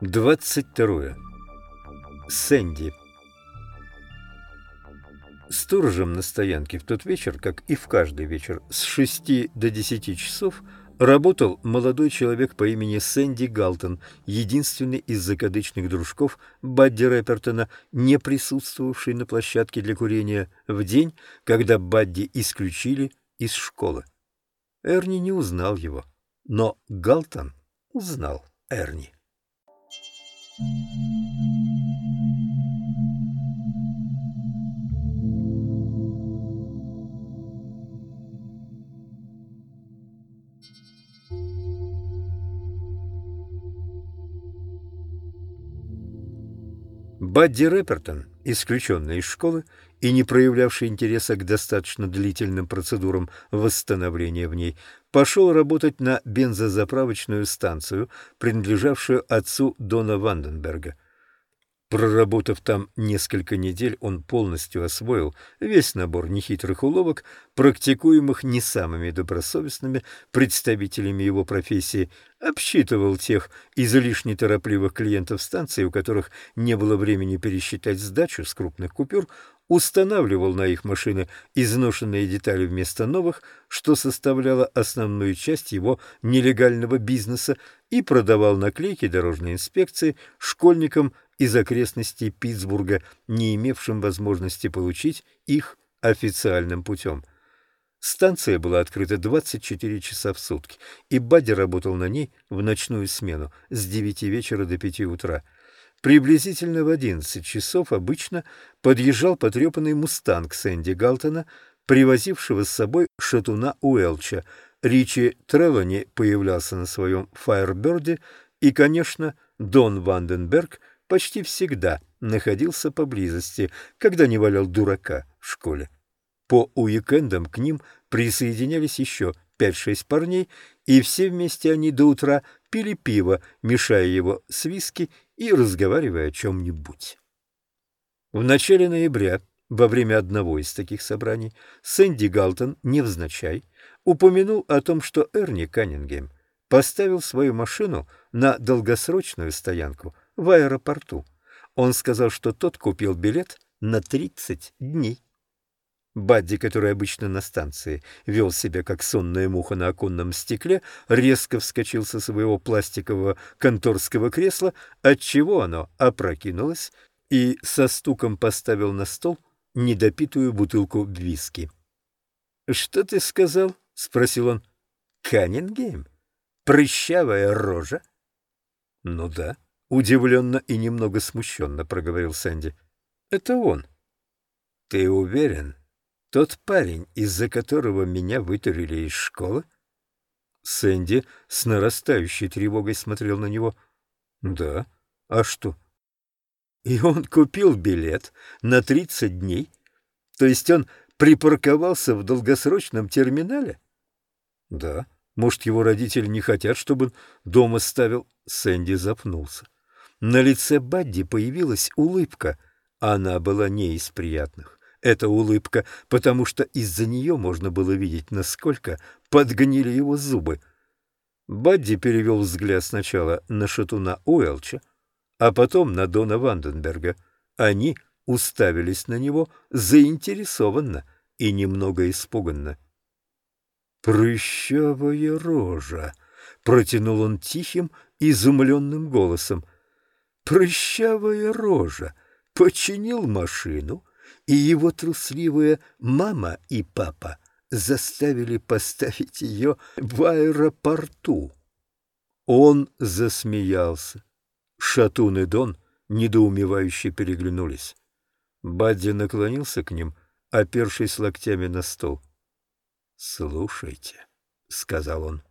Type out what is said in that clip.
Двадцать второе. Сэнди. Сторожем на стоянке в тот вечер, как и в каждый вечер, с шести до десяти часов работал молодой человек по имени Сэнди Галтон, единственный из закадычных дружков Бадди Рэпертона, не присутствовавший на площадке для курения в день, когда Бадди исключили из школы. Эрни не узнал его, но Галтон узнал Эрни. Бадди Рэпертон, исключенный из школы и не проявлявший интереса к достаточно длительным процедурам восстановления в ней, пошел работать на бензозаправочную станцию, принадлежавшую отцу Дона Ванденберга. Проработав там несколько недель, он полностью освоил весь набор нехитрых уловок, практикуемых не самыми добросовестными представителями его профессии, обсчитывал тех излишне торопливых клиентов станции, у которых не было времени пересчитать сдачу с крупных купюр, устанавливал на их машины изношенные детали вместо новых, что составляло основную часть его нелегального бизнеса, и продавал наклейки дорожной инспекции школьникам из окрестностей Питтсбурга, не имевшим возможности получить их официальным путем. Станция была открыта 24 часа в сутки, и Бадди работал на ней в ночную смену с 9 вечера до 5 утра. Приблизительно в 11 часов обычно подъезжал потрепанный мустанг Сэнди Галтона, привозившего с собой шатуна Уэлча. Ричи Трелани появлялся на своем «Фаерберде», и, конечно, Дон Ванденберг – почти всегда находился поблизости, когда не валял дурака в школе. По уикендам к ним присоединялись еще пять-шесть парней, и все вместе они до утра пили пиво, мешая его с виски и разговаривая о чем-нибудь. В начале ноября, во время одного из таких собраний, Сэнди Галтон, невзначай, упомянул о том, что Эрни Каннингем поставил свою машину на долгосрочную стоянку – в аэропорту. Он сказал, что тот купил билет на 30 дней. Бадди, который обычно на станции вел себя как сонная муха на оконном стекле, резко вскочил со своего пластикового конторского кресла, отчего оно опрокинулось, и со стуком поставил на стол недопитую бутылку виски. — Что ты сказал? — спросил он. — Каннингем? Прыщавая рожа? — Ну да. Удивленно и немного смущенно проговорил Сэнди. «Это он». «Ты уверен? Тот парень, из-за которого меня вытурили из школы?» Сэнди с нарастающей тревогой смотрел на него. «Да? А что?» «И он купил билет на тридцать дней? То есть он припарковался в долгосрочном терминале?» «Да. Может, его родители не хотят, чтобы он дома ставил?» Сэнди запнулся. На лице Бадди появилась улыбка. Она была не из приятных. Эта улыбка, потому что из-за нее можно было видеть, насколько подгнили его зубы. Бадди перевел взгляд сначала на шатуна Уэлча, а потом на Дона Ванденберга. Они уставились на него заинтересованно и немного испуганно. «Прыщавая рожа!» — протянул он тихим, изумленным голосом — прыщавая рожа, починил машину, и его трусливая мама и папа заставили поставить ее в аэропорту. Он засмеялся. Шатун и Дон недоумевающе переглянулись. Бадди наклонился к ним, опершись локтями на стол. — Слушайте, — сказал он.